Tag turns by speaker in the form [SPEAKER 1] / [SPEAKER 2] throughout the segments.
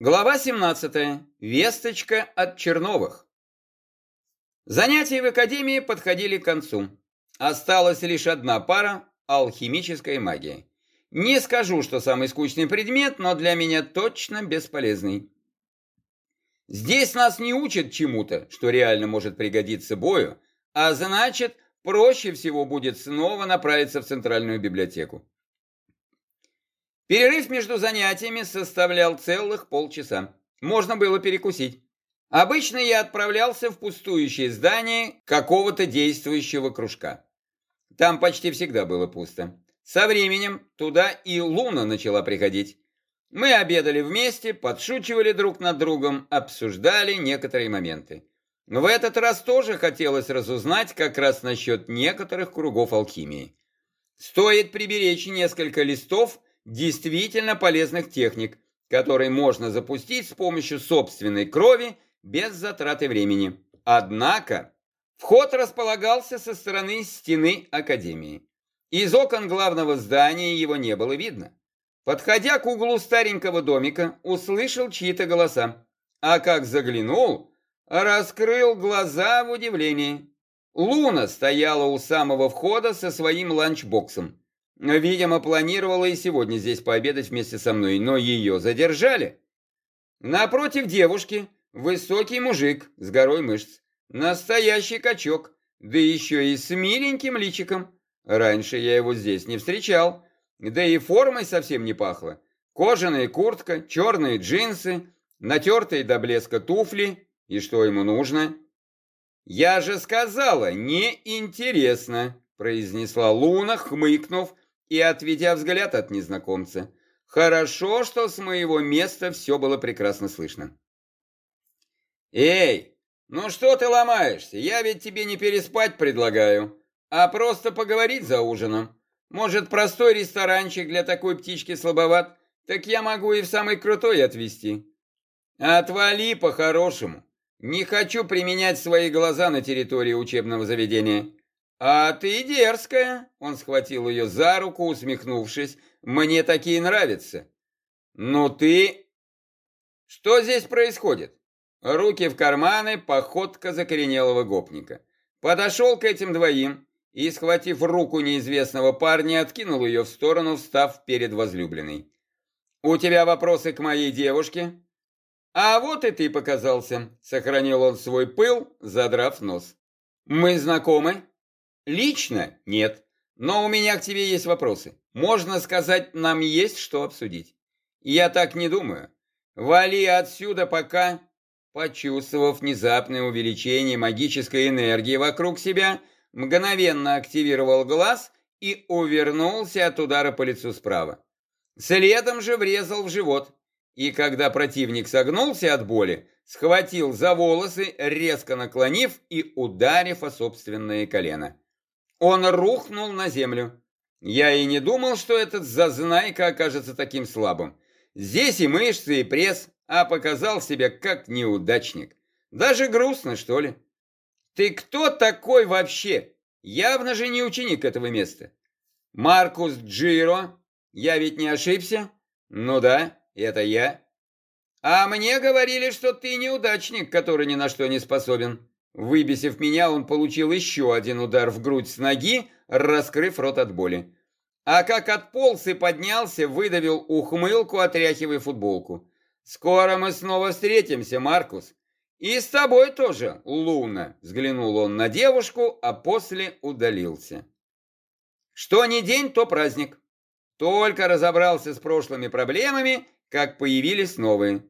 [SPEAKER 1] Глава 17. Весточка от Черновых. Занятия в академии подходили к концу. Осталась лишь одна пара – алхимическая магия. Не скажу, что самый скучный предмет, но для меня точно бесполезный. Здесь нас не учат чему-то, что реально может пригодиться бою, а значит, проще всего будет снова направиться в центральную библиотеку. Перерыв между занятиями составлял целых полчаса. Можно было перекусить. Обычно я отправлялся в пустующее здание какого-то действующего кружка. Там почти всегда было пусто. Со временем туда и Луна начала приходить. Мы обедали вместе, подшучивали друг над другом, обсуждали некоторые моменты. В этот раз тоже хотелось разузнать как раз насчет некоторых кругов алхимии. Стоит приберечь несколько листов действительно полезных техник, которые можно запустить с помощью собственной крови без затраты времени. Однако вход располагался со стороны стены Академии. Из окон главного здания его не было видно. Подходя к углу старенького домика, услышал чьи-то голоса, а как заглянул, раскрыл глаза в удивлении. Луна стояла у самого входа со своим ланчбоксом. Видимо, планировала и сегодня здесь пообедать вместе со мной, но ее задержали. Напротив девушки высокий мужик с горой мышц. Настоящий качок, да еще и с миленьким личиком. Раньше я его здесь не встречал, да и формой совсем не пахло. Кожаная куртка, черные джинсы, натертые до блеска туфли. И что ему нужно? «Я же сказала, неинтересно», произнесла Луна, хмыкнув и отведя взгляд от незнакомца. Хорошо, что с моего места все было прекрасно слышно. «Эй, ну что ты ломаешься? Я ведь тебе не переспать предлагаю, а просто поговорить за ужином. Может, простой ресторанчик для такой птички слабоват? Так я могу и в самый крутой отвезти». «Отвали по-хорошему. Не хочу применять свои глаза на территории учебного заведения. «А ты дерзкая!» Он схватил ее за руку, усмехнувшись. «Мне такие нравятся!» «Ну ты...» «Что здесь происходит?» Руки в карманы, походка закоренелого гопника. Подошел к этим двоим и, схватив руку неизвестного парня, откинул ее в сторону, встав перед возлюбленной. «У тебя вопросы к моей девушке?» «А вот и ты показался», — сохранил он свой пыл, задрав нос. «Мы знакомы?» Лично нет. Но у меня к тебе есть вопросы. Можно сказать, нам есть что обсудить. Я так не думаю. Вали отсюда пока, почувствовав внезапное увеличение магической энергии вокруг себя, мгновенно активировал глаз и увернулся от удара по лицу справа. Следом же врезал в живот, и когда противник согнулся от боли, схватил за волосы, резко наклонив и ударив о собственное колено. Он рухнул на землю. Я и не думал, что этот зазнайка окажется таким слабым. Здесь и мышцы, и пресс, а показал себя как неудачник. Даже грустно, что ли. Ты кто такой вообще? Явно же не ученик этого места. Маркус Джиро? Я ведь не ошибся? Ну да, это я. А мне говорили, что ты неудачник, который ни на что не способен. Выбесив меня, он получил еще один удар в грудь с ноги, раскрыв рот от боли. А как отполз и поднялся, выдавил ухмылку, отряхивая футболку. «Скоро мы снова встретимся, Маркус. И с тобой тоже, Луна», — взглянул он на девушку, а после удалился. Что не день, то праздник. Только разобрался с прошлыми проблемами, как появились новые.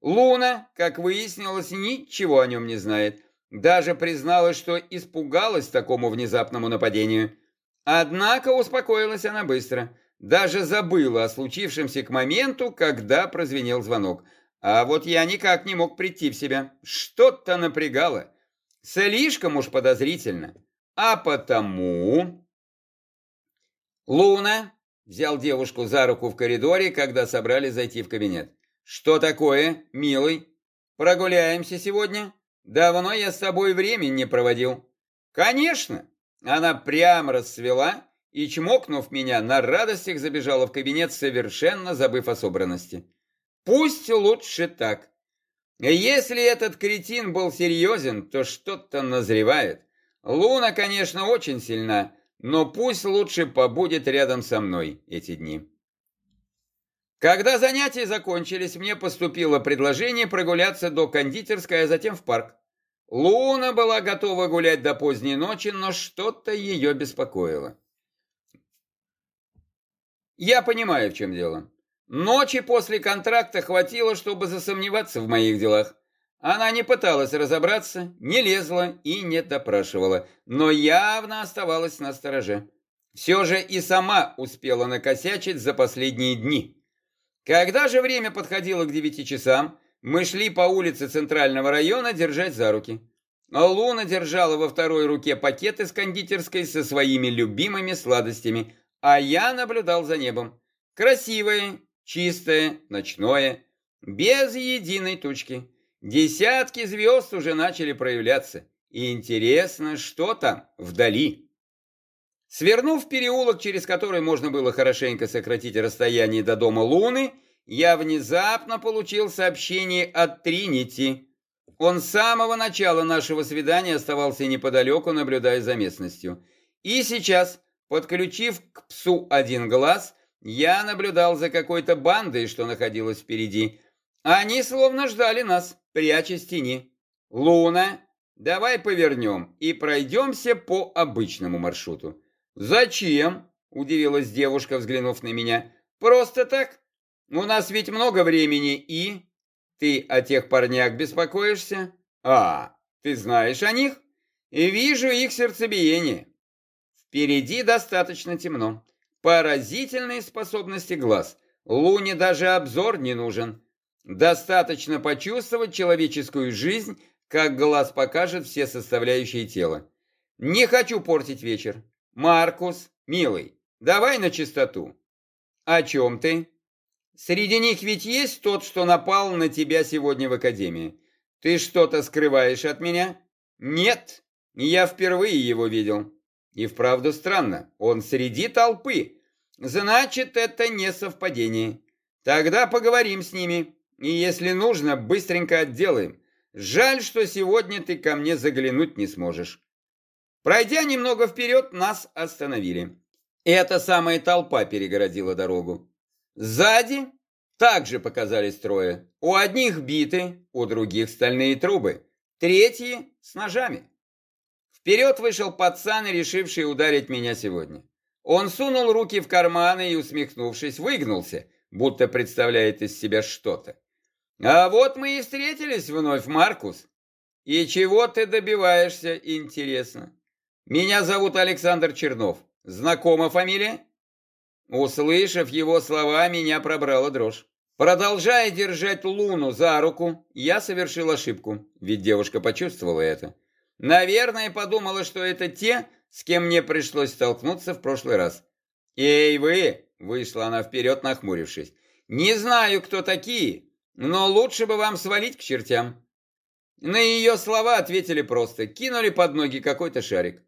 [SPEAKER 1] Луна, как выяснилось, ничего о нем не знает. Даже призналась, что испугалась такому внезапному нападению. Однако успокоилась она быстро. Даже забыла о случившемся к моменту, когда прозвенел звонок. А вот я никак не мог прийти в себя. Что-то напрягало. Слишком уж подозрительно. А потому... Луна взял девушку за руку в коридоре, когда собрались зайти в кабинет. «Что такое, милый? Прогуляемся сегодня?» Давно я с тобой времени не проводил. Конечно. Она прямо расцвела и, чмокнув меня, на радостях забежала в кабинет, совершенно забыв о собранности. Пусть лучше так. Если этот кретин был серьезен, то что-то назревает. Луна, конечно, очень сильна, но пусть лучше побудет рядом со мной эти дни. Когда занятия закончились, мне поступило предложение прогуляться до кондитерской, а затем в парк. Луна была готова гулять до поздней ночи, но что-то ее беспокоило. Я понимаю, в чем дело. Ночи после контракта хватило, чтобы засомневаться в моих делах. Она не пыталась разобраться, не лезла и не допрашивала, но явно оставалась на стороже. Все же и сама успела накосячить за последние дни. Когда же время подходило к девяти часам, мы шли по улице центрального района держать за руки. Луна держала во второй руке пакет из кондитерской со своими любимыми сладостями, а я наблюдал за небом. Красивое, чистое, ночное, без единой тучки. Десятки звезд уже начали проявляться. И интересно, что там вдали. Свернув переулок, через который можно было хорошенько сократить расстояние до дома Луны, я внезапно получил сообщение от Тринити. Он с самого начала нашего свидания оставался неподалеку, наблюдая за местностью. И сейчас, подключив к псу один глаз, я наблюдал за какой-то бандой, что находилась впереди. Они словно ждали нас, прячась в тени. «Луна, давай повернем и пройдемся по обычному маршруту». «Зачем?» – удивилась девушка, взглянув на меня. «Просто так. У нас ведь много времени и...» «Ты о тех парнях беспокоишься?» «А, ты знаешь о них?» «И вижу их сердцебиение». Впереди достаточно темно. Поразительные способности глаз. Луне даже обзор не нужен. Достаточно почувствовать человеческую жизнь, как глаз покажет все составляющие тела. Не хочу портить вечер. Маркус, милый, давай на чистоту. О чем ты? Среди них ведь есть тот, что напал на тебя сегодня в академии. Ты что-то скрываешь от меня? Нет, я впервые его видел. И вправду странно, он среди толпы. Значит, это не совпадение. Тогда поговорим с ними, и если нужно, быстренько отделаем. Жаль, что сегодня ты ко мне заглянуть не сможешь. Пройдя немного вперед, нас остановили. Эта самая толпа перегородила дорогу. Сзади также показались трое. У одних биты, у других стальные трубы. Третьи с ножами. Вперед вышел пацан, решивший ударить меня сегодня. Он сунул руки в карманы и, усмехнувшись, выгнулся, будто представляет из себя что-то. А вот мы и встретились вновь, Маркус. И чего ты добиваешься, интересно? Меня зовут Александр Чернов. Знакома фамилия? Услышав его слова, меня пробрала дрожь. Продолжая держать Луну за руку, я совершил ошибку, ведь девушка почувствовала это. Наверное, подумала, что это те, с кем мне пришлось столкнуться в прошлый раз. «Эй, вы!» — вышла она вперед, нахмурившись. «Не знаю, кто такие, но лучше бы вам свалить к чертям». На ее слова ответили просто, кинули под ноги какой-то шарик.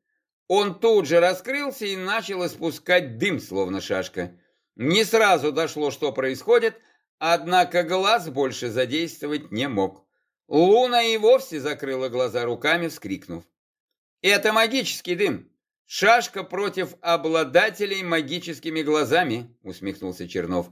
[SPEAKER 1] Он тут же раскрылся и начал испускать дым, словно шашка. Не сразу дошло, что происходит, однако глаз больше задействовать не мог. Луна и вовсе закрыла глаза руками, вскрикнув. «Это магический дым. Шашка против обладателей магическими глазами», усмехнулся Чернов.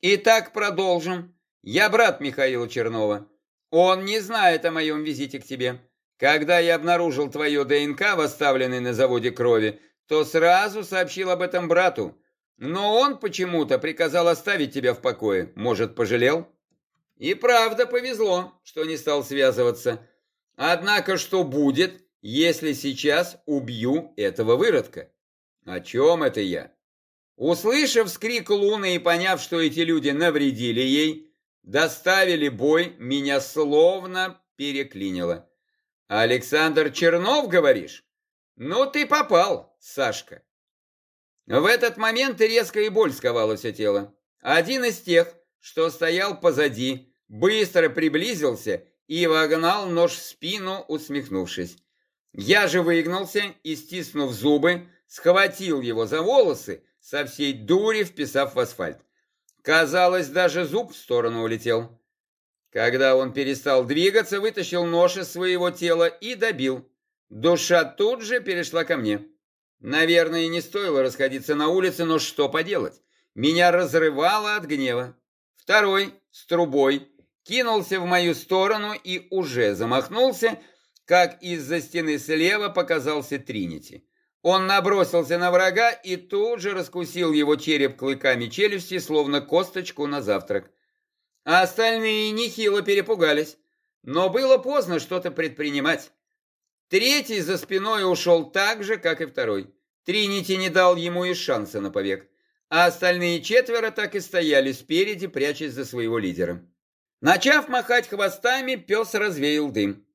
[SPEAKER 1] «Итак, продолжим. Я брат Михаила Чернова. Он не знает о моем визите к тебе. Когда я обнаружил твое ДНК в на заводе крови, то сразу сообщил об этом брату. Но он почему-то приказал оставить тебя в покое. Может, пожалел? И правда повезло, что не стал связываться. Однако что будет, если сейчас убью этого выродка? О чем это я? Услышав скрик Луны и поняв, что эти люди навредили ей, доставили бой, меня словно переклинило. Александр Чернов, говоришь? Ну ты попал, Сашка. В этот момент резко и боль сковала все тело. Один из тех, что стоял позади, быстро приблизился и вогнал нож в спину, усмехнувшись. Я же выгнался и, стиснув зубы, схватил его за волосы, со всей дури вписав в асфальт. Казалось, даже зуб в сторону улетел. Когда он перестал двигаться, вытащил нож из своего тела и добил. Душа тут же перешла ко мне. Наверное, не стоило расходиться на улице, но что поделать? Меня разрывало от гнева. Второй, с трубой, кинулся в мою сторону и уже замахнулся, как из-за стены слева показался Тринити. Он набросился на врага и тут же раскусил его череп клыками челюсти, словно косточку на завтрак. А остальные нехило перепугались, но было поздно что-то предпринимать. Третий за спиной ушел так же, как и второй. Тринити не дал ему и шанса на побег, а остальные четверо так и стояли спереди, прячась за своего лидера. Начав махать хвостами, пес развеял дым.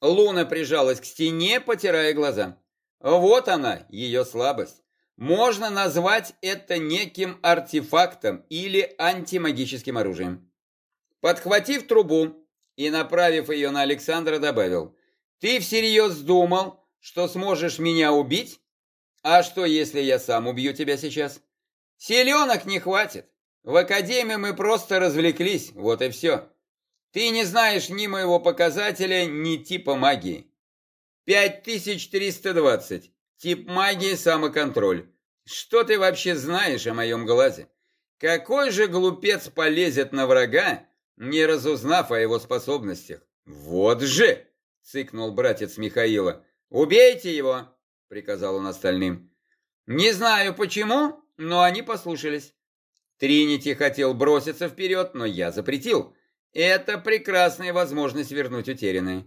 [SPEAKER 1] Луна прижалась к стене, потирая глаза. Вот она, ее слабость. Можно назвать это неким артефактом или антимагическим оружием. Подхватив трубу и направив ее на Александра, добавил, «Ты всерьез думал, что сможешь меня убить? А что, если я сам убью тебя сейчас? Селенок не хватит. В академии мы просто развлеклись, вот и все. Ты не знаешь ни моего показателя, ни типа магии. 5320. Тип магии самоконтроль. Что ты вообще знаешь о моем глазе? Какой же глупец полезет на врага, не разузнав о его способностях? Вот же! Цыкнул братец Михаила. Убейте его! Приказал он остальным. Не знаю почему, но они послушались. Тринити хотел броситься вперед, но я запретил. Это прекрасная возможность вернуть утерянное.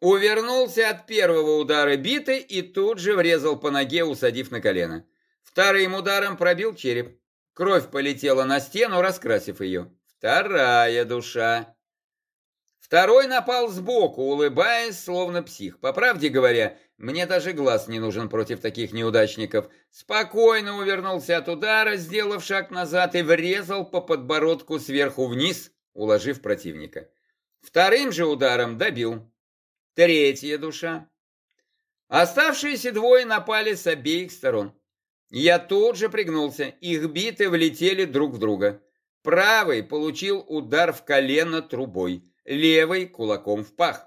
[SPEAKER 1] Увернулся от первого удара биты и тут же врезал по ноге, усадив на колено. Вторым ударом пробил череп. Кровь полетела на стену, раскрасив ее. Вторая душа. Второй напал сбоку, улыбаясь, словно псих. По правде говоря, мне даже глаз не нужен против таких неудачников. Спокойно увернулся от удара, сделав шаг назад и врезал по подбородку сверху вниз, уложив противника. Вторым же ударом добил. Третья душа. Оставшиеся двое напали с обеих сторон. Я тут же пригнулся, их биты влетели друг в друга. Правый получил удар в колено трубой, левый кулаком в пах.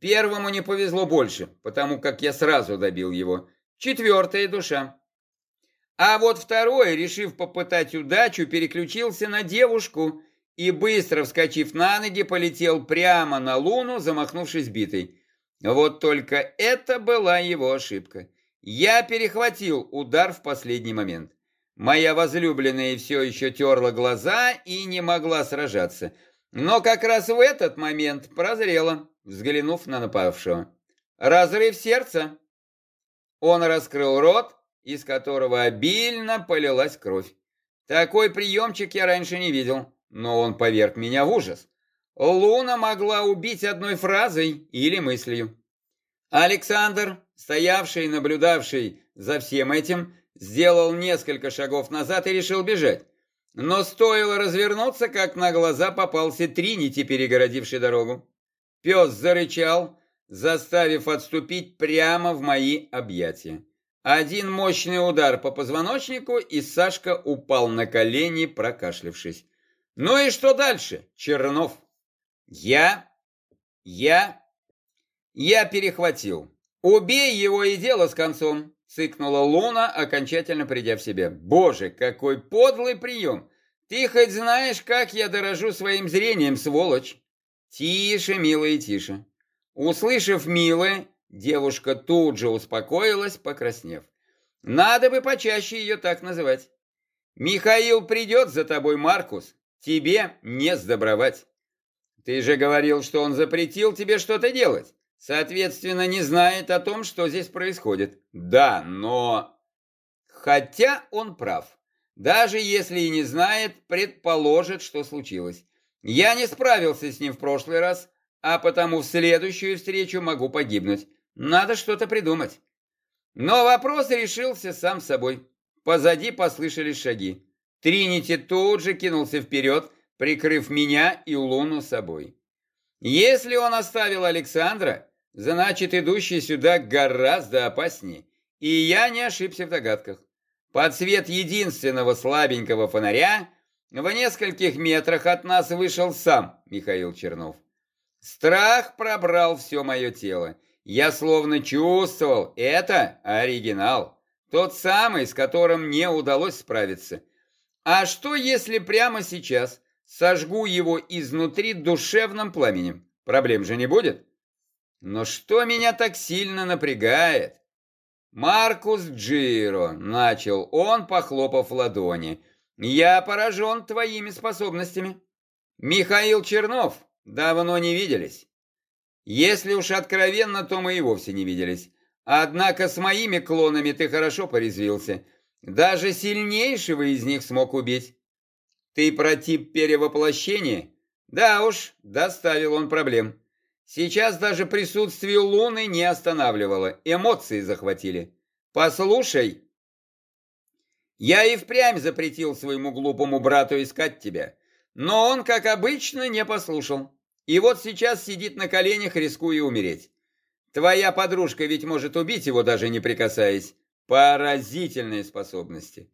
[SPEAKER 1] Первому не повезло больше, потому как я сразу добил его. Четвертая душа. А вот второй, решив попытать удачу, переключился на девушку и, быстро вскочив на ноги, полетел прямо на луну, замахнувшись битой. Вот только это была его ошибка. Я перехватил удар в последний момент. Моя возлюбленная все еще терла глаза и не могла сражаться. Но как раз в этот момент прозрела, взглянув на напавшего. Разрыв сердца. Он раскрыл рот, из которого обильно полилась кровь. Такой приемчик я раньше не видел, но он поверг меня в ужас. Луна могла убить одной фразой или мыслью. Александр, стоявший и наблюдавший за всем этим, сделал несколько шагов назад и решил бежать. Но стоило развернуться, как на глаза попался Тринити, перегородивший дорогу. Пес зарычал, заставив отступить прямо в мои объятия. Один мощный удар по позвоночнику, и Сашка упал на колени, прокашлявшись. «Ну и что дальше, Чернов?» «Я... я... я перехватил. Убей его и дело с концом!» Цыкнула Луна, окончательно придя в себя. «Боже, какой подлый прием! Ты хоть знаешь, как я дорожу своим зрением, сволочь?» «Тише, милая, тише!» Услышав «милая», девушка тут же успокоилась, покраснев. «Надо бы почаще ее так называть. Михаил придет за тобой, Маркус, Тебе не сдобровать. Ты же говорил, что он запретил тебе что-то делать. Соответственно, не знает о том, что здесь происходит. Да, но... Хотя он прав. Даже если и не знает, предположит, что случилось. Я не справился с ним в прошлый раз, а потому в следующую встречу могу погибнуть. Надо что-то придумать. Но вопрос решился сам собой. Позади послышались шаги. Тринити тут же кинулся вперед, прикрыв меня и Луну собой. Если он оставил Александра, значит, идущий сюда гораздо опаснее. И я не ошибся в догадках. Под свет единственного слабенького фонаря в нескольких метрах от нас вышел сам Михаил Чернов. Страх пробрал все мое тело. Я словно чувствовал, это оригинал. Тот самый, с которым мне удалось справиться. А что, если прямо сейчас сожгу его изнутри душевным пламенем? Проблем же не будет? Но что меня так сильно напрягает? Маркус Джиро, начал он, похлопав ладони. Я поражен твоими способностями. Михаил Чернов, давно не виделись. Если уж откровенно, то мы и вовсе не виделись. Однако с моими клонами ты хорошо порезвился. Даже сильнейшего из них смог убить. Ты про тип перевоплощения? Да уж, доставил он проблем. Сейчас даже присутствие Луны не останавливало, эмоции захватили. Послушай, я и впрямь запретил своему глупому брату искать тебя, но он, как обычно, не послушал. И вот сейчас сидит на коленях, рискуя умереть. Твоя подружка ведь может убить его, даже не прикасаясь. Поразительные способности.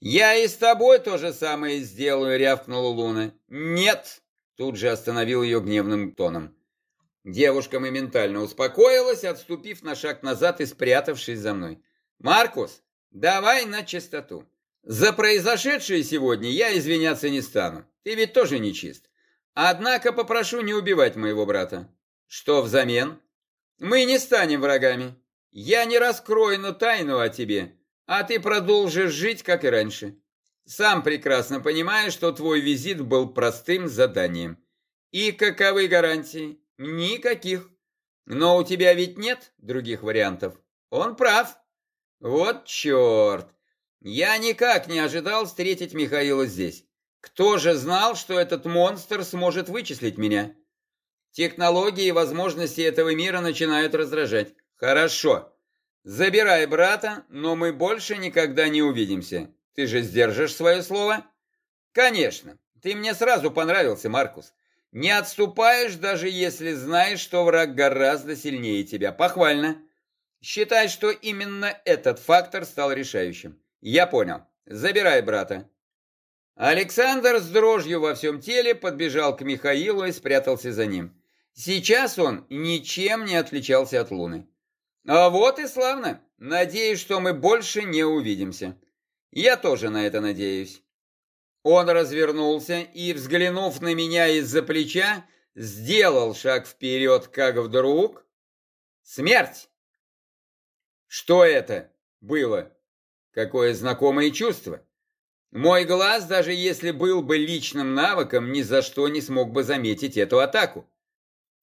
[SPEAKER 1] Я и с тобой то же самое сделаю, рявкнула Луна. Нет, тут же остановил ее гневным тоном. Девушка моментально успокоилась, отступив на шаг назад и спрятавшись за мной. «Маркус, давай на чистоту. За произошедшее сегодня я извиняться не стану. Ты ведь тоже не чист. Однако попрошу не убивать моего брата. Что взамен? Мы не станем врагами. Я не раскрою но тайну о тебе, а ты продолжишь жить, как и раньше. Сам прекрасно понимаешь, что твой визит был простым заданием. И каковы гарантии? Никаких. Но у тебя ведь нет других вариантов. Он прав. Вот черт. Я никак не ожидал встретить Михаила здесь. Кто же знал, что этот монстр сможет вычислить меня? Технологии и возможности этого мира начинают раздражать. Хорошо. Забирай брата, но мы больше никогда не увидимся. Ты же сдержишь свое слово? Конечно. Ты мне сразу понравился, Маркус. Не отступаешь, даже если знаешь, что враг гораздо сильнее тебя. Похвально. Считай, что именно этот фактор стал решающим. Я понял. Забирай брата. Александр с дрожью во всем теле подбежал к Михаилу и спрятался за ним. Сейчас он ничем не отличался от Луны. А вот и славно. Надеюсь, что мы больше не увидимся. Я тоже на это надеюсь. Он развернулся и, взглянув на меня из-за плеча, сделал шаг вперед, как вдруг... Смерть! Что это было? Какое знакомое чувство! Мой глаз, даже если был бы личным навыком, ни за что не смог бы заметить эту атаку.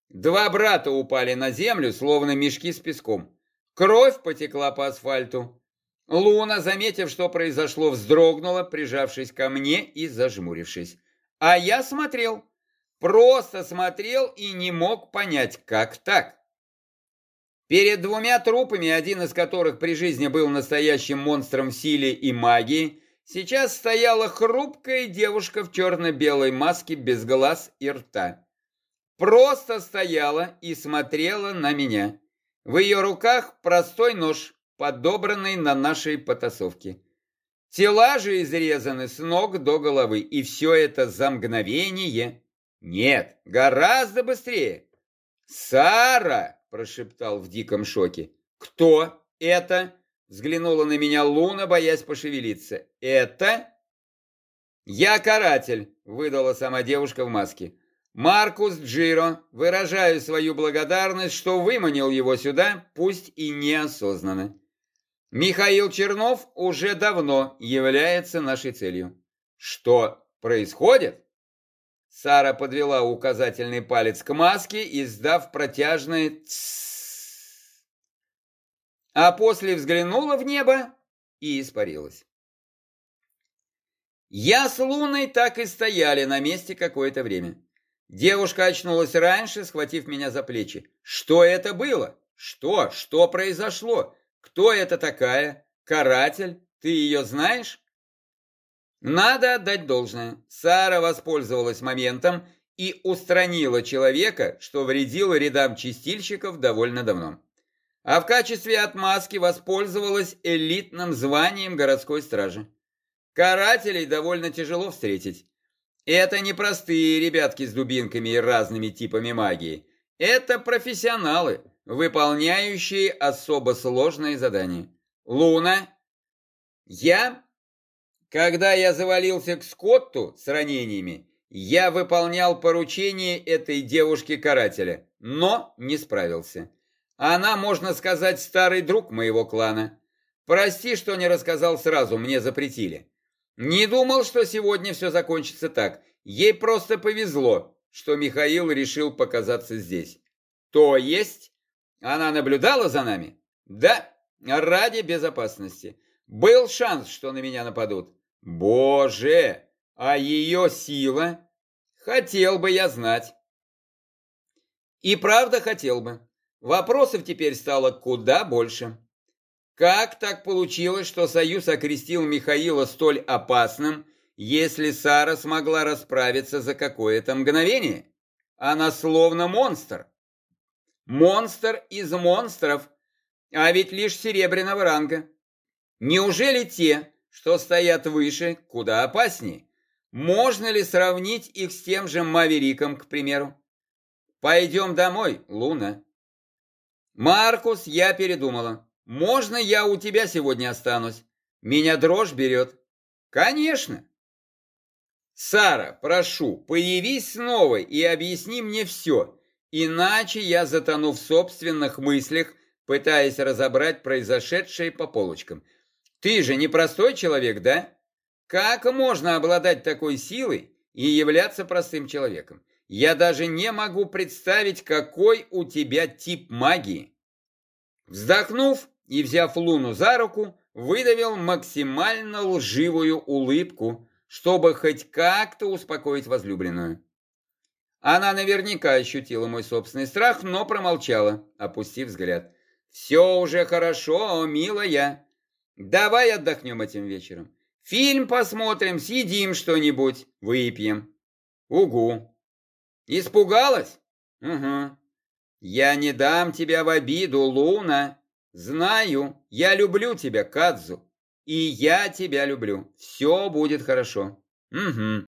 [SPEAKER 1] Два брата упали на землю, словно мешки с песком. Кровь потекла по асфальту. Луна, заметив, что произошло, вздрогнула, прижавшись ко мне и зажмурившись. А я смотрел, просто смотрел и не мог понять, как так. Перед двумя трупами, один из которых при жизни был настоящим монстром в силе и магии, Сейчас стояла хрупкая девушка в черно-белой маске без глаз и рта. Просто стояла и смотрела на меня. В ее руках простой нож, подобранный на нашей потасовке. Тела же изрезаны с ног до головы, и все это за мгновение. Нет, гораздо быстрее. «Сара!» – прошептал в диком шоке. «Кто это?» Взглянула на меня Луна, боясь пошевелиться. «Это?» «Я каратель», — выдала сама девушка в маске. «Маркус Джиро, выражаю свою благодарность, что выманил его сюда, пусть и неосознанно. Михаил Чернов уже давно является нашей целью». «Что происходит?» Сара подвела указательный палец к маске, издав протяжное «тссс» а после взглянула в небо и испарилась. Я с Луной так и стояли на месте какое-то время. Девушка очнулась раньше, схватив меня за плечи. Что это было? Что? Что произошло? Кто это такая? Каратель? Ты ее знаешь? Надо отдать должное. Сара воспользовалась моментом и устранила человека, что вредил рядам чистильщиков довольно давно а в качестве отмазки воспользовалась элитным званием городской стражи. Карателей довольно тяжело встретить. Это не простые ребятки с дубинками и разными типами магии. Это профессионалы, выполняющие особо сложные задания. Луна, я, когда я завалился к Скотту с ранениями, я выполнял поручение этой девушки-карателя, но не справился. Она, можно сказать, старый друг моего клана. Прости, что не рассказал сразу, мне запретили. Не думал, что сегодня все закончится так. Ей просто повезло, что Михаил решил показаться здесь. То есть, она наблюдала за нами? Да, ради безопасности. Был шанс, что на меня нападут. Боже, а ее сила? Хотел бы я знать. И правда хотел бы. Вопросов теперь стало куда больше. Как так получилось, что Союз окрестил Михаила столь опасным, если Сара смогла расправиться за какое-то мгновение? Она словно монстр. Монстр из монстров, а ведь лишь серебряного ранга. Неужели те, что стоят выше, куда опаснее? Можно ли сравнить их с тем же Мавериком, к примеру? Пойдем домой, Луна. Маркус, я передумала. Можно я у тебя сегодня останусь? Меня дрожь берет. Конечно. Сара, прошу, появись снова и объясни мне все, иначе я затону в собственных мыслях, пытаясь разобрать произошедшее по полочкам. Ты же не простой человек, да? Как можно обладать такой силой и являться простым человеком? Я даже не могу представить, какой у тебя тип магии. Вздохнув, и, взяв Луну за руку, выдавил максимально лживую улыбку, чтобы хоть как-то успокоить возлюбленную. Она наверняка ощутила мой собственный страх, но промолчала, опустив взгляд. «Все уже хорошо, милая. Давай отдохнем этим вечером. Фильм посмотрим, съедим что-нибудь, выпьем». «Угу». «Испугалась?» «Угу». «Я не дам тебя в обиду, Луна. Знаю, я люблю тебя, Кадзу. И я тебя люблю. Все будет хорошо. Угу.